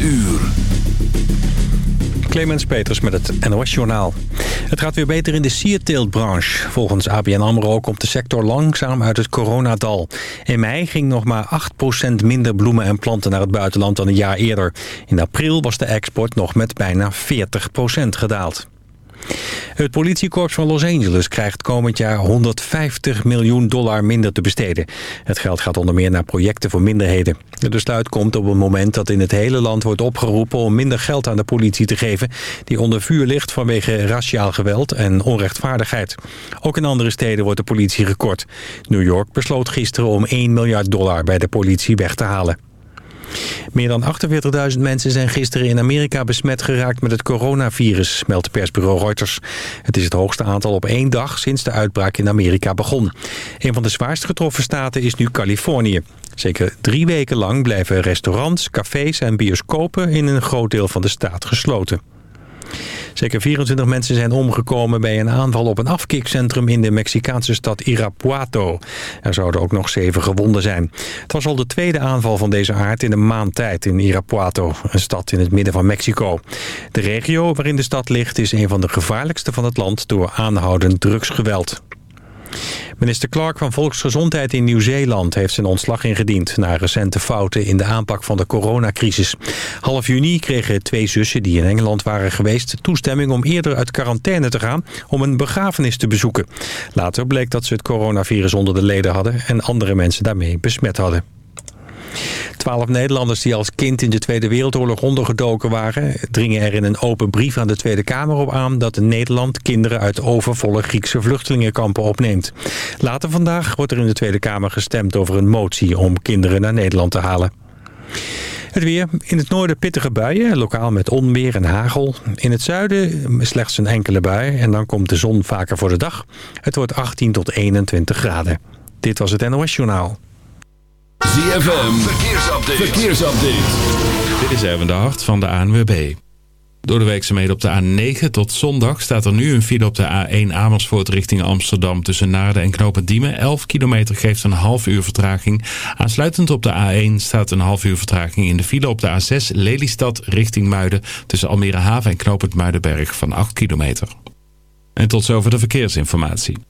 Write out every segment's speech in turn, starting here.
uur. Clemens Peters met het NOS Journaal. Het gaat weer beter in de sierteeltbranche. Volgens ABN AMRO komt de sector langzaam uit het coronadal. In mei ging nog maar 8% minder bloemen en planten naar het buitenland dan een jaar eerder. In april was de export nog met bijna 40% gedaald. Het politiekorps van Los Angeles krijgt komend jaar 150 miljoen dollar minder te besteden. Het geld gaat onder meer naar projecten voor minderheden. Het besluit komt op een moment dat in het hele land wordt opgeroepen om minder geld aan de politie te geven... die onder vuur ligt vanwege raciaal geweld en onrechtvaardigheid. Ook in andere steden wordt de politie gekort. New York besloot gisteren om 1 miljard dollar bij de politie weg te halen. Meer dan 48.000 mensen zijn gisteren in Amerika besmet geraakt met het coronavirus, meldt persbureau Reuters. Het is het hoogste aantal op één dag sinds de uitbraak in Amerika begon. Een van de zwaarst getroffen staten is nu Californië. Zeker drie weken lang blijven restaurants, cafés en bioscopen in een groot deel van de staat gesloten. Zeker 24 mensen zijn omgekomen bij een aanval op een afkikcentrum in de Mexicaanse stad Irapuato. Er zouden ook nog zeven gewonden zijn. Het was al de tweede aanval van deze aard in een maand tijd in Irapuato, een stad in het midden van Mexico. De regio waarin de stad ligt is een van de gevaarlijkste van het land door aanhoudend drugsgeweld. Minister Clark van Volksgezondheid in Nieuw-Zeeland heeft zijn ontslag ingediend... na recente fouten in de aanpak van de coronacrisis. Half juni kregen twee zussen die in Engeland waren geweest... toestemming om eerder uit quarantaine te gaan om een begrafenis te bezoeken. Later bleek dat ze het coronavirus onder de leden hadden... en andere mensen daarmee besmet hadden. Twaalf Nederlanders die als kind in de Tweede Wereldoorlog ondergedoken waren... dringen er in een open brief aan de Tweede Kamer op aan... dat Nederland kinderen uit overvolle Griekse vluchtelingenkampen opneemt. Later vandaag wordt er in de Tweede Kamer gestemd over een motie... om kinderen naar Nederland te halen. Het weer. In het noorden pittige buien, lokaal met onweer en hagel. In het zuiden slechts een enkele bui en dan komt de zon vaker voor de dag. Het wordt 18 tot 21 graden. Dit was het NOS Journaal. ZFM, verkeersupdate. verkeersupdate. Dit is even de hart van de ANWB. Door de werkzaamheden op de A9 tot zondag staat er nu een file op de A1 Amersfoort richting Amsterdam tussen Naarden en Knopen Diemen. 11 kilometer geeft een half uur vertraging. Aansluitend op de A1 staat een half uur vertraging in de file op de A6 Lelystad richting Muiden tussen Almere Haven en Knopend Muidenberg van 8 kilometer. En tot zover de verkeersinformatie.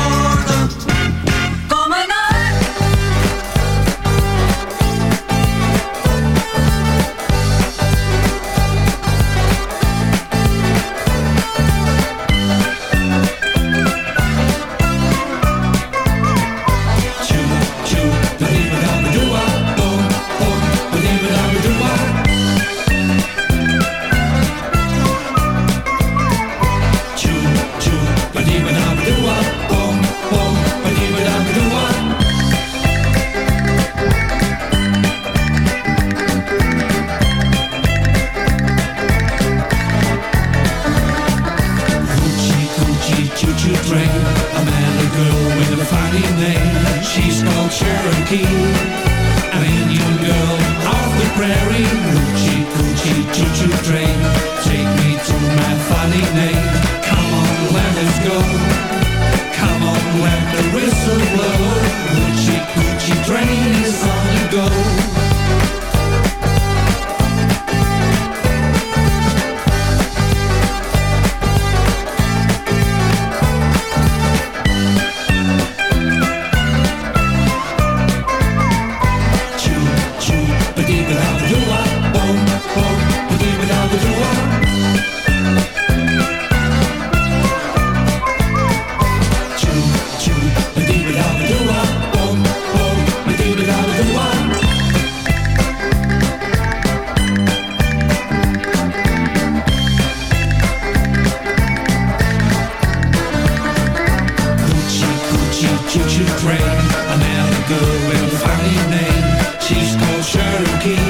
I met a girl with a funny name She's called Cherokee.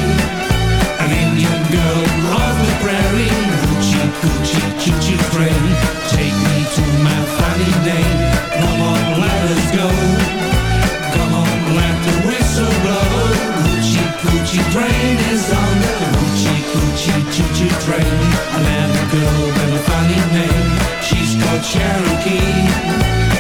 An Indian girl of the prairie. Choo-choo train. Take me to my funny name go. Come on, let the whistle blow. Train is on the choo-choo train. I met a girl with a funny name. She's called Cherokee.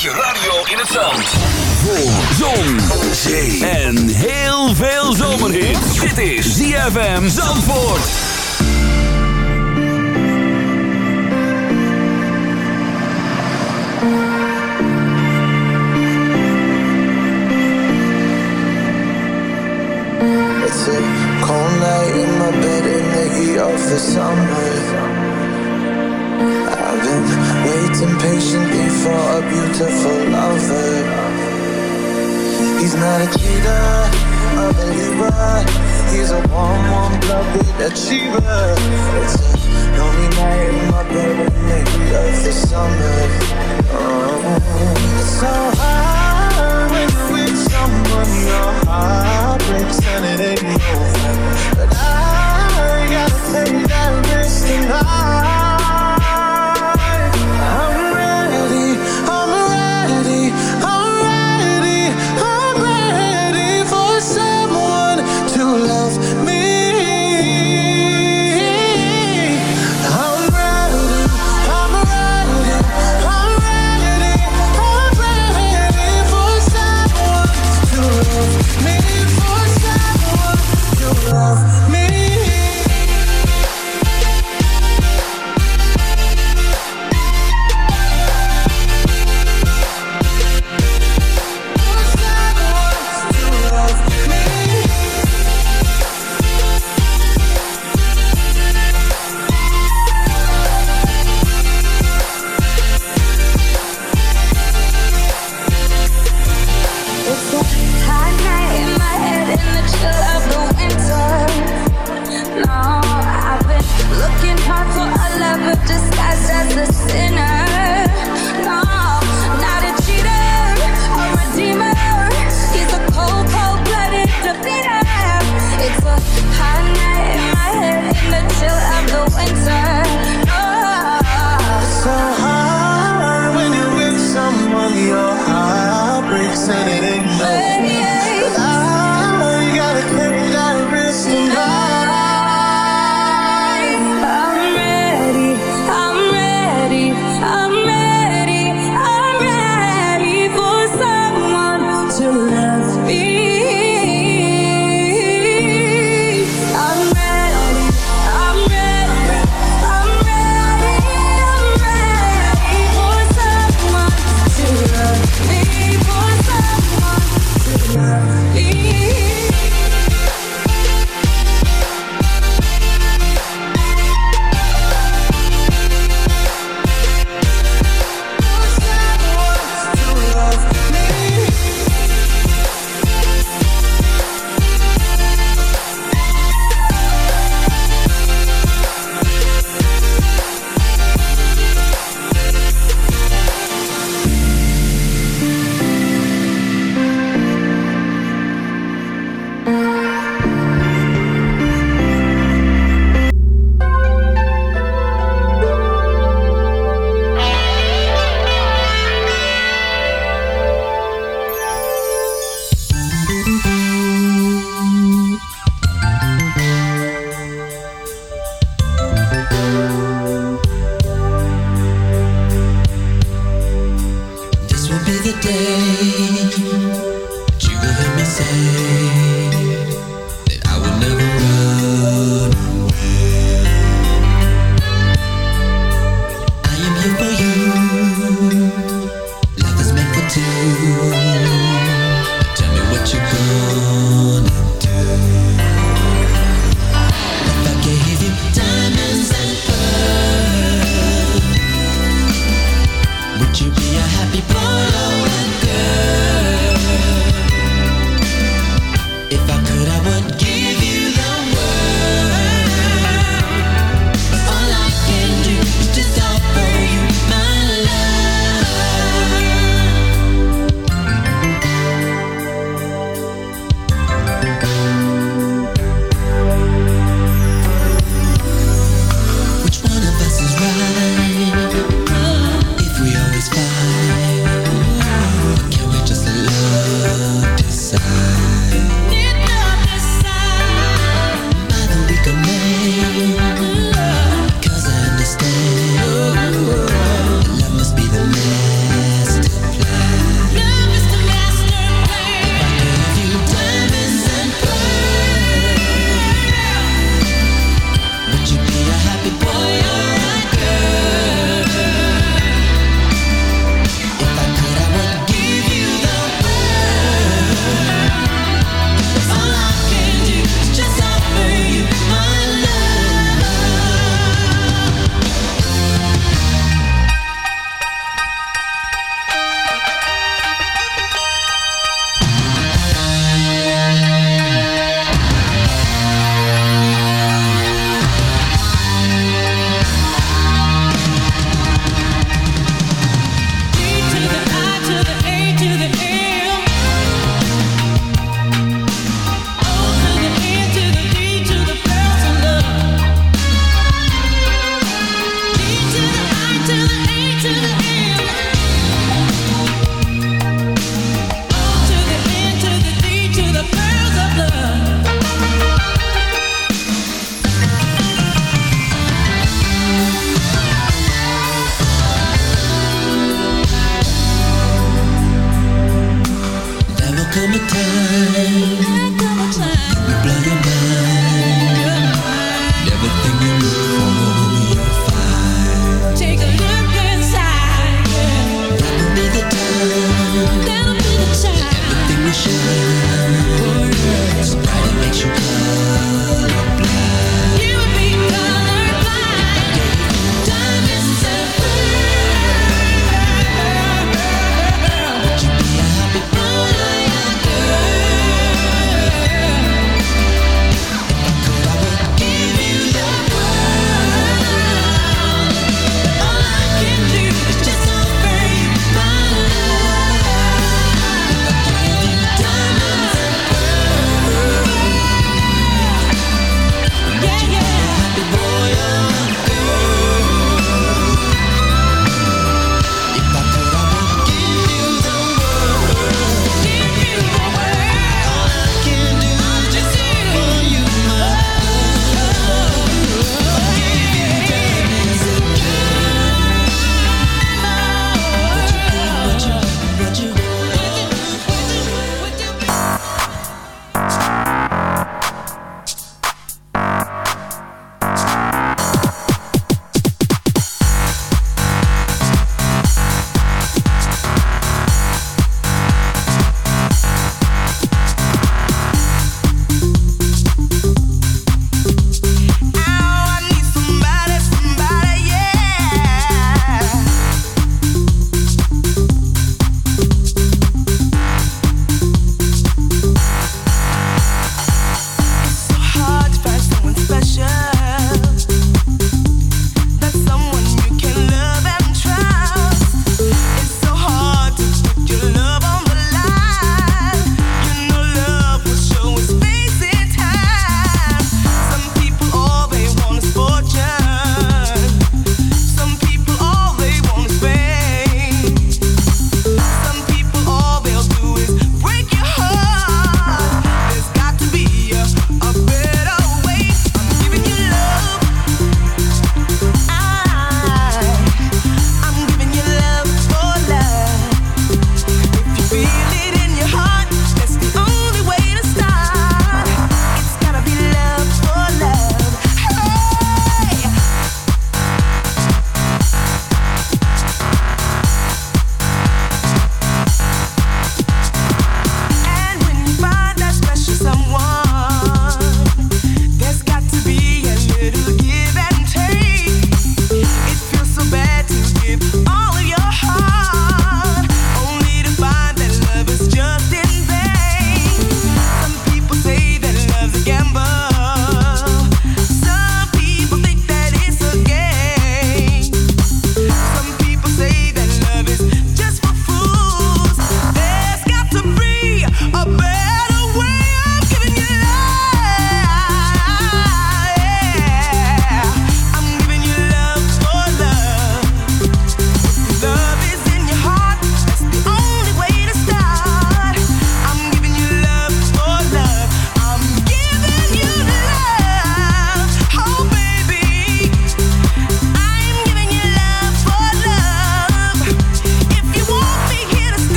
Zet je radio in het zand. Voor zon, zee en heel veel zomerhit. Dit is ZFM Zandvoort. It's a cold night in my bed in the heat of the summer. I've waiting patiently for a beautiful lover. He's not a cheater, a believer. He's a warm, warm-blooded achiever. It's a lonely night in my bed the heat of the summer. Oh, it's so hard when you're with someone your heart breaks and it ain't over. But I gotta take that risk tonight. Will be the day